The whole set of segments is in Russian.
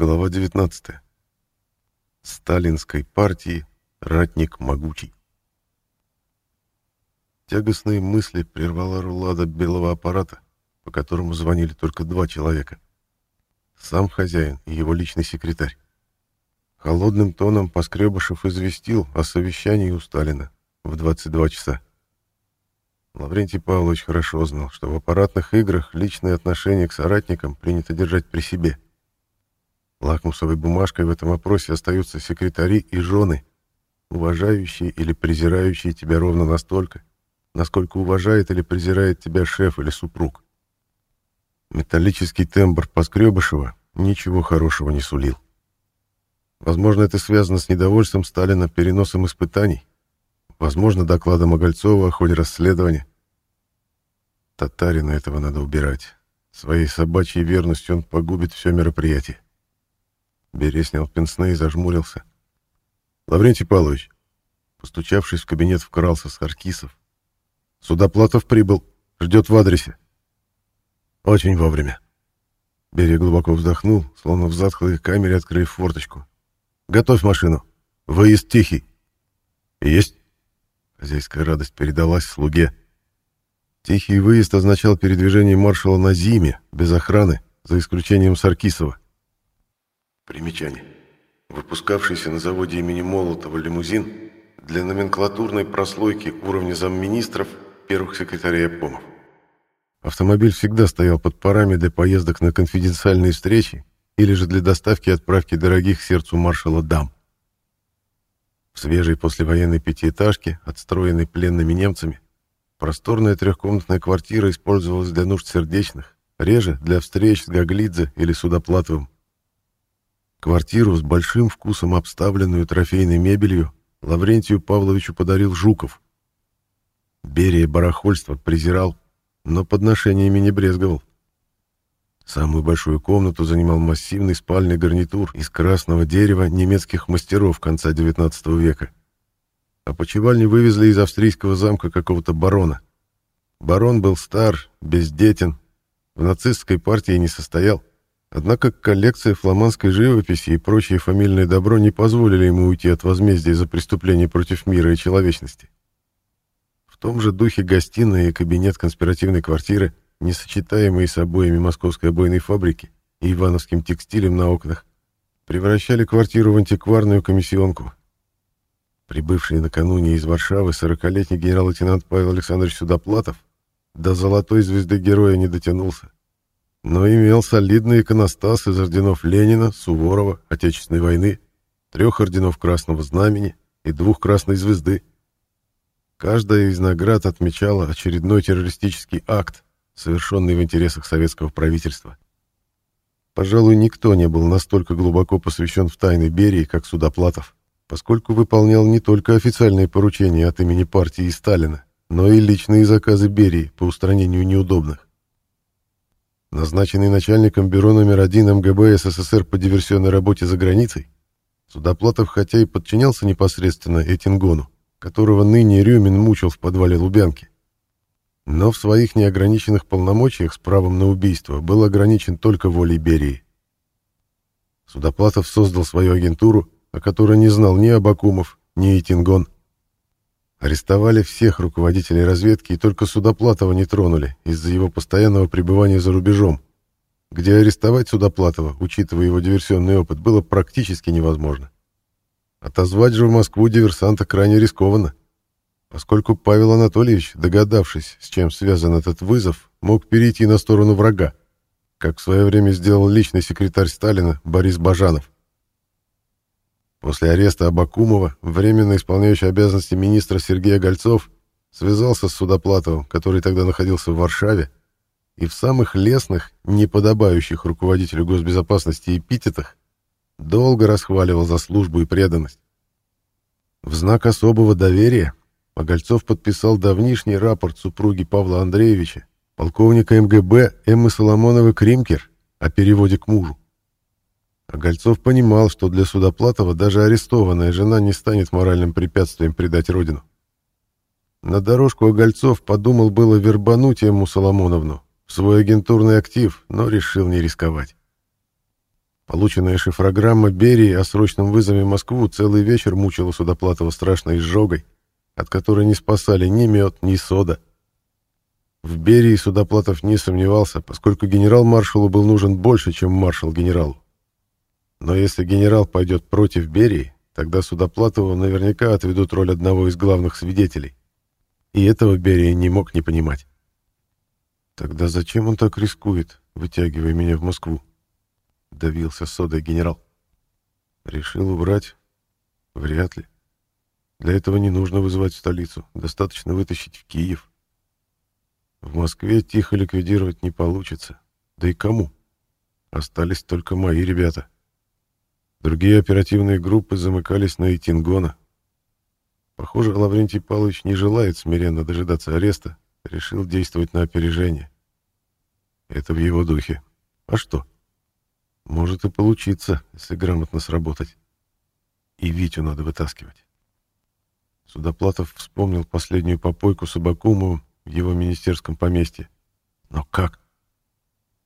Глава 19. Сталинской партии ратник могучий. Тягостные мысли прервала рулада белого аппарата, по которому звонили только два человека. Сам хозяин и его личный секретарь. Холодным тоном Поскребышев известил о совещании у Сталина в 22 часа. Лаврентий Павлович хорошо знал, что в аппаратных играх личные отношения к соратникам принято держать при себе – Лакмусовой бумажкой в этом опросе остаются секретари и жены, уважающие или презирающие тебя ровно настолько, насколько уважает или презирает тебя шеф или супруг. Металлический тембр Поскребышева ничего хорошего не сулил. Возможно, это связано с недовольством Сталина переносом испытаний, возможно, докладом Огольцова о ходе расследования. Татарина этого надо убирать. Своей собачьей верностью он погубит все мероприятие. Берия снял пенсне и зажмурился. «Лаврентий Павлович!» Постучавшись в кабинет, вкрался с Харкисов. «Судоплатов прибыл. Ждет в адресе». «Очень вовремя». Берия глубоко вздохнул, словно в затхлой камере открыв форточку. «Готовь машину. Выезд тихий». «Есть». Хозяйская радость передалась слуге. Тихий выезд означал передвижение маршала на зиме, без охраны, за исключением Саркисова. Примечание. Выпускавшийся на заводе имени Молотова лимузин для номенклатурной прослойки уровня замминистров первых секретарей обкомов. Автомобиль всегда стоял под парами для поездок на конфиденциальные встречи или же для доставки и отправки дорогих сердцу маршала дам. В свежей послевоенной пятиэтажке, отстроенной пленными немцами, просторная трехкомнатная квартира использовалась для нужд сердечных, реже для встреч с Гаглидзе или Судоплатовым. Квартиру с большим вкусом обставленную трофейной мебелью Лаврентию Павловичу подарил Жуков. Берия барахольство презирал, но подношениями не брезговал. Самую большую комнату занимал массивный спальный гарнитур из красного дерева немецких мастеров конца XIX века. А почевальни вывезли из австрийского замка какого-то барона. Барон был стар, бездетен, в нацистской партии не состоял. Однако коллекция фламандской живописи и прочее фамильное добро не позволили ему уйти от возмездия за преступления против мира и человечности. В том же духе гостиная и кабинет конспиративной квартиры, несочетаемые с обоями московской обойной фабрики и ивановским текстилем на окнах, превращали квартиру в антикварную комиссионку. Прибывший накануне из Варшавы сорокалетний генерал-лейтенант Павел Александрович Судоплатов до золотой звезды героя не дотянулся но имел солидный иконостас из орденов Ленина, Суворова, Отечественной войны, трех орденов Красного Знамени и двух Красной Звезды. Каждая из наград отмечала очередной террористический акт, совершенный в интересах советского правительства. Пожалуй, никто не был настолько глубоко посвящен в тайны Берии, как Судоплатов, поскольку выполнял не только официальные поручения от имени партии и Сталина, но и личные заказы Берии по устранению неудобных. Назначенный начальником бюро номер один МГБ СССР по диверсионной работе за границей, Судоплатов хотя и подчинялся непосредственно Этингону, которого ныне Рюмин мучил в подвале Лубянки, но в своих неограниченных полномочиях с правом на убийство был ограничен только волей Берии. Судоплатов создал свою агентуру, о которой не знал ни Абакумов, ни Этингон. Арестовали всех руководителей разведки и только Судоплатова не тронули из-за его постоянного пребывания за рубежом, где арестовать Судоплатова, учитывая его диверсионный опыт, было практически невозможно. Отозвать же в Москву диверсанта крайне рискованно, поскольку Павел Анатольевич, догадавшись, с чем связан этот вызов, мог перейти на сторону врага, как в свое время сделал личный секретарь Сталина Борис Бажанов. После ареста Абакумова временно исполняющий обязанности министра Сергей Гольцов связался с Судоплатовым, который тогда находился в Варшаве, и в самых лестных, неподобающих руководителю госбезопасности эпитетах долго расхваливал за службу и преданность. В знак особого доверия Погольцов подписал давнишний рапорт супруги Павла Андреевича, полковника МГБ Эммы Соломоновой-Кримкер, о переводе к мужу. А Гольцов понимал, что для Судоплатова даже арестованная жена не станет моральным препятствием предать родину. На дорожку Огольцов подумал было вербануть ему Соломоновну в свой агентурный актив, но решил не рисковать. Полученная шифрограмма Берии о срочном вызове в Москву целый вечер мучила Судоплатова страшной изжогой, от которой не спасали ни мед, ни сода. В Берии Судоплатов не сомневался, поскольку генерал-маршалу был нужен больше, чем маршал генералу. Но если генерал пойдет против Берии, тогда Судоплатову наверняка отведут роль одного из главных свидетелей. И этого Берия не мог не понимать. Тогда зачем он так рискует, вытягивая меня в Москву? Давился содой генерал. Решил убрать? Вряд ли. Для этого не нужно вызывать столицу, достаточно вытащить в Киев. В Москве тихо ликвидировать не получится. Да и кому? Остались только мои ребята. Другие оперативные группы замыкались на Итингона. Похоже, Лаврентий Павлович не желает смиренно дожидаться ареста, решил действовать на опережение. Это в его духе. А что? Может и получиться, если грамотно сработать. И Витю надо вытаскивать. Судоплатов вспомнил последнюю попойку с Абакумовым в его министерском поместье. Но как?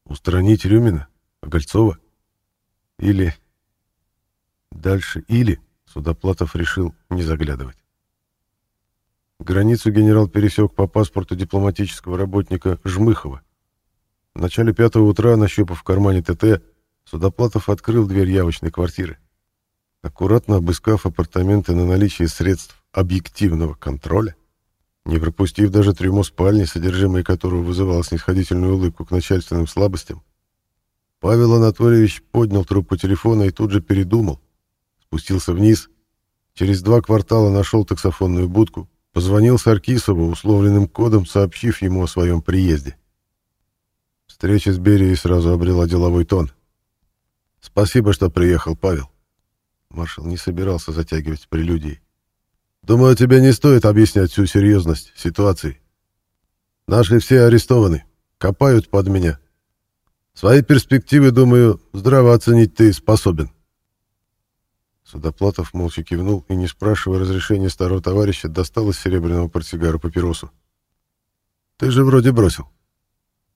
Устранить Рюмина? Огольцова? Или... Дальше или Судоплатов решил не заглядывать. Границу генерал пересек по паспорту дипломатического работника Жмыхова. В начале пятого утра, нащупав в кармане ТТ, Судоплатов открыл дверь явочной квартиры. Аккуратно обыскав апартаменты на наличие средств объективного контроля, не пропустив даже трюмо спальни, содержимое которого вызывало снисходительную улыбку к начальственным слабостям, Павел Анатольевич поднял трубку телефона и тут же передумал. Спустился вниз, через два квартала нашел таксофонную будку, позвонил Саркисову условленным кодом, сообщив ему о своем приезде. Встреча с Берией сразу обрела деловой тон. «Спасибо, что приехал, Павел». Маршал не собирался затягивать с прелюдией. Думаю, тебе не стоит объяснять всю серьезность ситуации. Наши все арестованы, копают под меня. Свои перспективы, думаю, здраво оценить ты способен. Судоплатов молча кивнул и, не спрашивая разрешения старого товарища, достал из серебряного портсигара папиросу. «Ты же вроде бросил».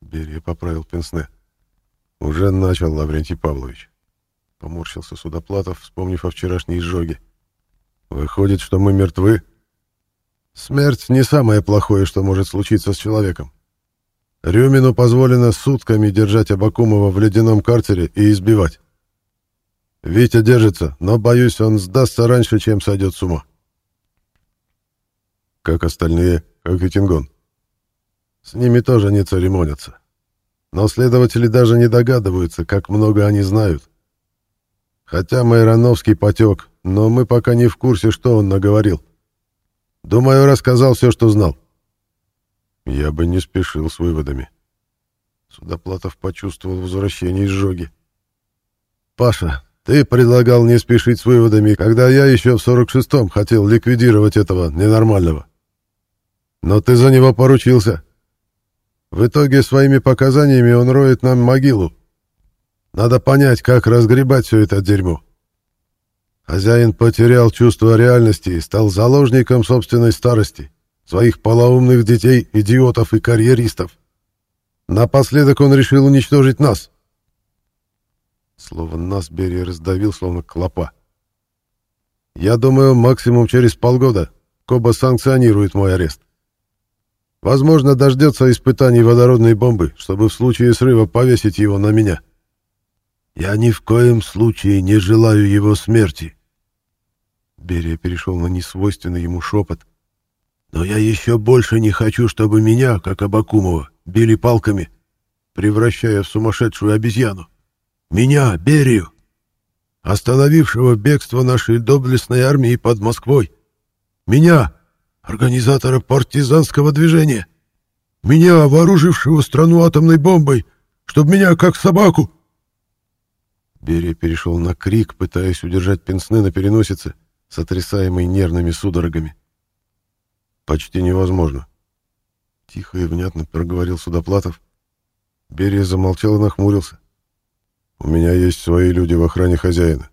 Берия поправил пенсне. «Уже начал, Лаврентий Павлович». Поморщился Судоплатов, вспомнив о вчерашней изжоге. Выходит, что мы мертвы? Смерть не самое плохое, что может случиться с человеком. Рюмину позволено сутками держать Абакумова в ледяном карцере и избивать. Витя держится, но, боюсь, он сдастся раньше, чем сойдет с ума. Как остальные, как и Тингон. С ними тоже не церемонятся. Но следователи даже не догадываются, как много они знают. Хотя Майрановский потек, но мы пока не в курсе, что он наговорил. Думаю, рассказал все, что знал. Я бы не спешил с выводами. Судоплатов почувствовал возвращение изжоги. «Паша, ты предлагал не спешить с выводами, когда я еще в 46-м хотел ликвидировать этого ненормального. Но ты за него поручился. В итоге своими показаниями он роет нам могилу. Надо понять, как разгребать все это дерьмо. Хозяин потерял чувство реальности и стал заложником собственной старости, своих полоумных детей, идиотов и карьеристов. Напоследок он решил уничтожить нас. Слово «нас» Берия раздавил, словно клопа. Я думаю, максимум через полгода Коба санкционирует мой арест. Возможно, дождется испытаний водородной бомбы, чтобы в случае срыва повесить его на меня. Я ни в коем случае не желаю его смерти. Берия перешел на несвойственный ему шепот. «Но я еще больше не хочу, чтобы меня, как Абакумова, били палками, превращая в сумасшедшую обезьяну. Меня, Берию, остановившего бегство нашей доблестной армии под Москвой. Меня, организатора партизанского движения. Меня, вооружившего страну атомной бомбой, чтобы меня, как собаку...» Берия перешел на крик, пытаясь удержать пенсны на переносице сотрясаемый нервными судорогами. «Почти невозможно», — тихо и внятно проговорил Судоплатов. Берия замолчал и нахмурился. «У меня есть свои люди в охране хозяина,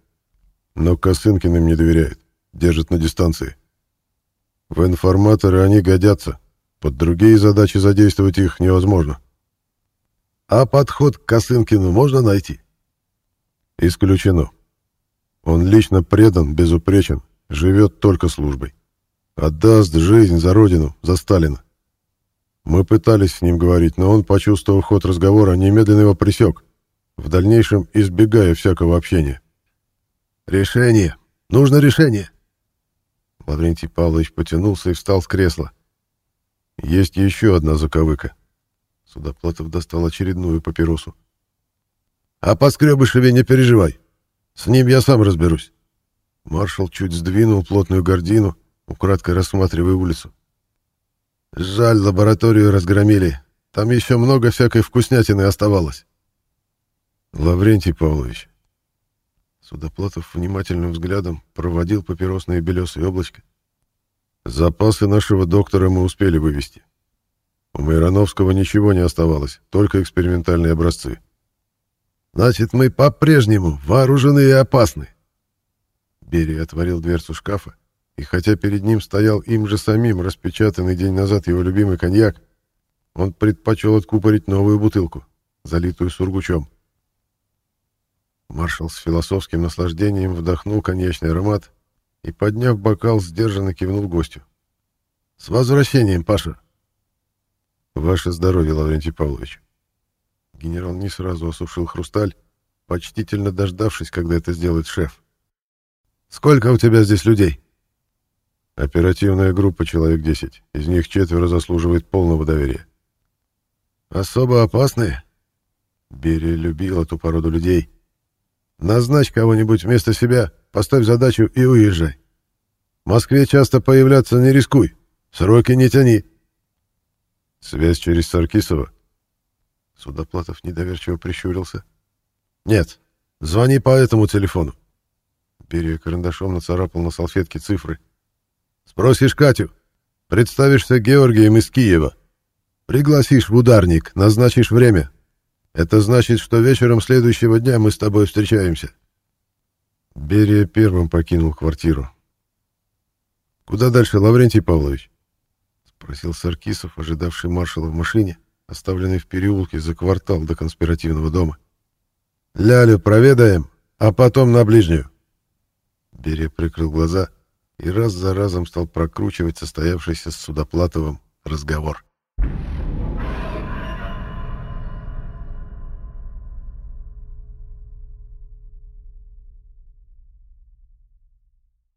но Косынкин им не доверяет, держит на дистанции. В информаторы они годятся, под другие задачи задействовать их невозможно». «А подход к Косынкину можно найти?» Исключено. Он лично предан, безупречен, живет только службой. Отдаст жизнь за родину, за Сталина. Мы пытались с ним говорить, но он, почувствовав ход разговора, немедленно его пресек, в дальнейшем избегая всякого общения. «Решение! Нужно решение!» Лаврентий Павлович потянулся и встал с кресла. «Есть еще одна заковыка». Судоплатов достал очередную папиросу. «О Поскребышеве не переживай. С ним я сам разберусь». Маршал чуть сдвинул плотную гордину, украдкой рассматривая улицу. «Жаль, лабораторию разгромили. Там еще много всякой вкуснятины оставалось». «Лаврентий Павлович». Судоплатов внимательным взглядом проводил папиросное белесое облачко. «Запасы нашего доктора мы успели вывести. У Майроновского ничего не оставалось, только экспериментальные образцы. Значит, мы по-прежнему вооружены и опасны. Берия отворил дверцу шкафа, и хотя перед ним стоял им же самим распечатанный день назад его любимый коньяк, он предпочел откупорить новую бутылку, залитую сургучом. Маршал с философским наслаждением вдохнул коньячный аромат и, подняв бокал, сдержанно кивнул гостю. «С возвращением, Паша!» «Ваше здоровье, Лаврентий Павлович!» Генерал не сразу осушил хрусталь, почтительно дождавшись, когда это сделает шеф. «Сколько у тебя здесь людей?» «Оперативная группа, человек десять. Из них четверо заслуживает полного доверия». «Особо опасные?» Берия любил эту породу людей. «Назначь кого-нибудь вместо себя, поставь задачу и уезжай. В Москве часто появляться не рискуй, сроки не тяни». «Связь через Саркисова?» Судоплатов недоверчиво прищурился. «Нет, звони по этому телефону». Берия карандашом нацарапал на салфетке цифры. «Спросишь Катю. Представишься Георгием из Киева. Пригласишь в ударник, назначишь время. Это значит, что вечером следующего дня мы с тобой встречаемся». Берия первым покинул квартиру. «Куда дальше, Лаврентий Павлович?» — спросил Саркисов, ожидавший маршала в машине оставленный в переулке за квартал до конспиративного дома. «Лялю проведаем, а потом на ближнюю». Берия прикрыл глаза и раз за разом стал прокручивать состоявшийся с Судоплатовым разговор.